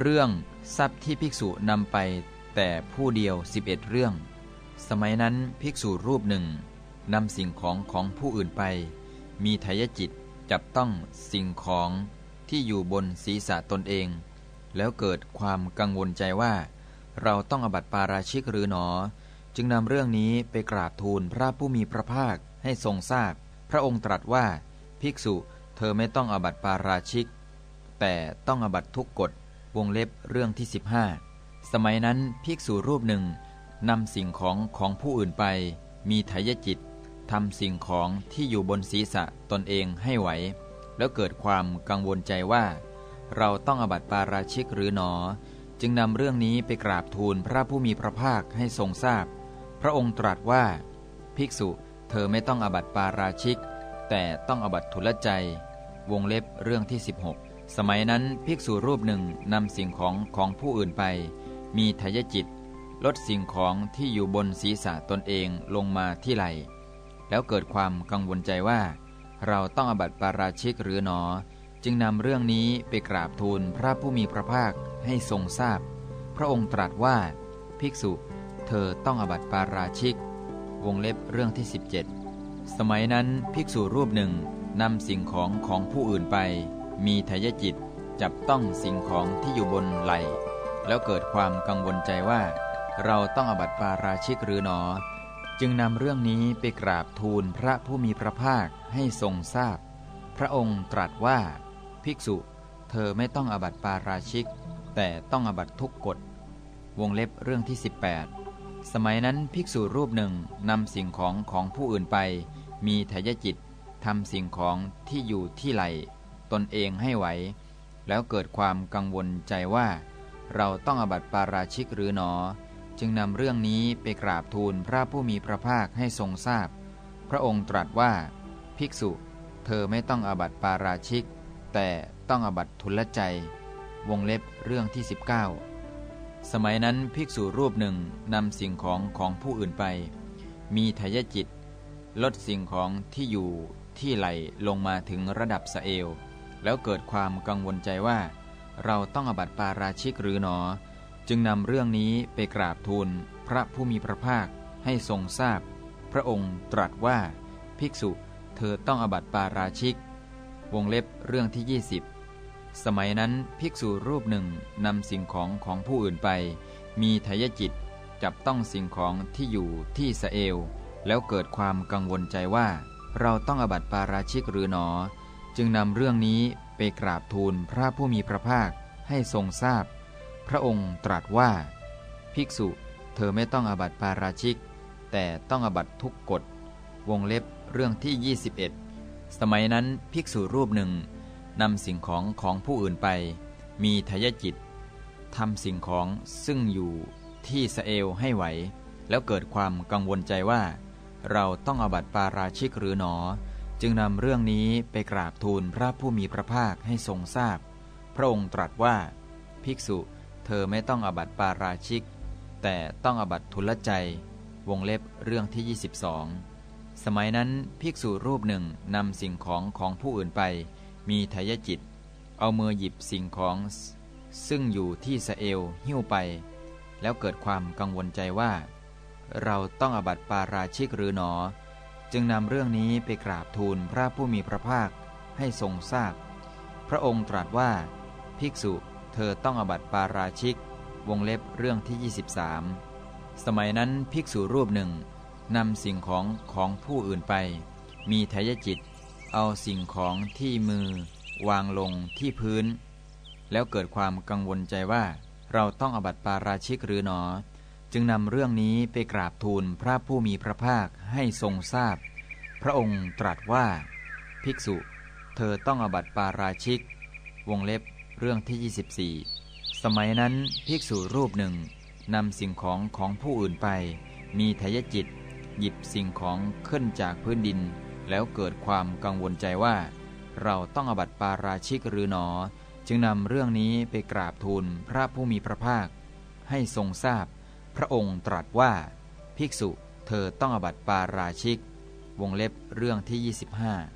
เรื่องทรัพย์ที่ภิกษุนำไปแต่ผู้เดียว 11 เรื่อง สมัยนั้นภิกษุรูปหนึ่งนำสิ่งของของผู้อื่นไป มีทายจิตจับต้องสิ่งของที่อยู่บนศีรษะตนเอง แล้วเกิดความกังวลใจว่า เราต้องอบัติปาราชิกหรือหนอ จึงนำเรื่องนี้ไปกราบทูลพระผู้มีพระภาคให้ทรงทราบพพระองค์ตรัสว่า ภิกษุเธอไม่ต้องอบัติปาราชิก แต่ต้องอบัติทุกกฎ วงเล็บเรื่องที่ 15 สมัยนั้นภิกษุรูปหนึ่งนำสิ่งของของผู้อื่นไป มีทายจิตทำสิ่งของที่อยู่บนศีรษะตนเองให้ไหว แล้วเกิดความกังวลใจว่า เราต้องอบัติปาราชิกหรือหนอ จึงนำเรื่องนี้ไปกราบทูลพระผู้มีพระภาคให้ทรงทราบพพระองค์ตรัสว่า ภิกษุเธอไม่ต้องอบัติปาราชิก แต่ต้องอบัติทุลใจ วงเล็บเรื่องที่ 16 สมัยนั้นภิกษุรูปหนึ่งนำสิ่งของของผู้อื่นไป มีทายจิต ลดสิ่งของที่อยู่บนศีรษะตนเองลงมาที่ไหลแล้วเกิดความกังวลใจว่า เราต้องอบัติปาราชิกหรือหนอ จึงนำเรื่องนี้ไปกราบทูลพระผู้มีพระภาคให้ทรงทราบพพระองค์ตรัสว่า ภิกษุ เธอต้องอบัติปาราชิก วงเล็บเรื่องที่ 17 สมัยนั้นภิกษุรูปหนึ่งนำสิ่งของของผู้อื่นไป มีทายจิตจับต้องสิ่งของที่อยู่บนไหลแล้วเกิดความกังวลใจว่า เราต้องอบัติปาราชิกหรือหนอ จึงนำเรื่องนี้ไปกราบทูลพระผู้มีพระภาคให้ทรงทราบพพระองค์ตรัสว่า ภิกษุ เธอไม่ต้องอบัติปาราชิก แต่ต้องอบัติทุกกฎ วงเล็บเรื่องที่ 18 สมัยนั้นภิกษุรูปหนึ่งนำสิ่งของของผู้อื่นไป มีทายจิตทำสิ่งของที่อยู่ที่ไหล ตนเองให้ไหว แล้วเกิดความกังวลใจว่า เราต้องอบัติปาราชิกหรือหนอ จึงนำเรื่องนี้ไปกราบทูลพระผู้มีพระภาคให้ทรงทราบพพระองค์ตรัสว่า ภิกษุ เธอไม่ต้องอบัติปาราชิก แต่ต้องอบัติทุลใจ วงเล็บเรื่องที่ 19 สมัยนั้นภิกษุรูปหนึ่งนำสิ่งของของผู้อื่นไป มีทายจิต ลดสิ่งของที่อยู่ที่ไหลลงมาถึงระดับสะเอว แล้วเกิดความกังวลใจว่า เราต้องอบัติปาราชิกหรือหนอ จึงนำเรื่องนี้ไปกราบทูลพระผู้มีพระภาคให้ทรงทราบพพระองค์ตรัสว่า ภิกษุเธอต้องอบัติปาราชิก วงเล็บเรื่องที่ 20 สมัยนั้นภิกษุรูปหนึ่งนำสิ่งของของผู้อื่นไป มีทายจิตจับต้องสิ่งของที่อยู่ที่สเอล แล้วเกิดความกังวลใจว่า เราต้องอบัติปาราชิกหรือหนอ จึงนำเรื่องนี้ไปกราบทูลพระผู้มีพระภาคให้ทรงทราบพระองค์ตรัสว่า ภิกษุเธอไม่ต้องอบัติปาราชิก แต่ต้องอบัติทุกกฎ วงเล็บเรื่องที่ 21 สมัยนั้นภิกษุรูปหนึ่งนำสิ่งของของผู้อื่นไป มีทายจิตทำสิ่งของซึ่งอยู่ที่สเอลให้ไหว แล้วเกิดความกังวลใจว่า เราต้องอบัติปาราชิกหรือหนอ จึงนำเรื่องนี้ไปกราบทูลพระผู้มีพระภาคให้ทรงทราบพพระองค์ตรัสว่า ภิกษุเธอไม่ต้องอบัติปาราชิก แต่ต้องอบัติทุลใจ วงเล็บเรื่องที่ 22 สมัยนั้นภิกษุรูปหนึ่งนำสิ่งของของผู้อื่นไป มีทายจิต เอามือหยิบสิ่งของ ซึ่งอยู่ที่สเอลหิ้วไป แล้วเกิดความกังวลใจว่า เราต้องอบัติปาราชิกหรือหนอ จึงนำเรื่องนี้ไปกราบทูลพระผู้มีพระภาคให้ทรงทราบพพระองค์ตรัสว่า ภิกษุเธอต้องอบัติปาราชิก วงเล็บเรื่องที่ 23 สมัยนั้นภิกษุรูปหนึ่งนำสิ่งของของผู้อื่นไป มีทายจิต เอาสิ่งของที่มือ วางลงที่พื้น แล้วเกิดความกังวลใจว่า เราต้องอบัติปาราชิกหรือหนอ จึงนำเรื่องนี้ไปกราบทูลพระผู้มีพระภาคให้ทรงทราบพพระองค์ตรัสว่า ภิกษุ เธอต้องอบัติปาราชิก วงเล็บเรื่องที่ 24 สมัยนั้นภิกษุรูปหนึ่งนำสิ่งของของผู้อื่นไป มีทายจิต หยิบสิ่งของขึ้นจากพื้นดิน แล้วเกิดความกังวลใจว่า เราต้องอบัติปาราชิกหรือหนอ จึงนำเรื่องนี้ไปกราบทูลพระผู้มีพระภาค ให้ทรงทราบพ พระองค์ตรัสว่า ภิกษุเธอต้องอบัติปาราชิก วงเล็บเรื่องที่ 25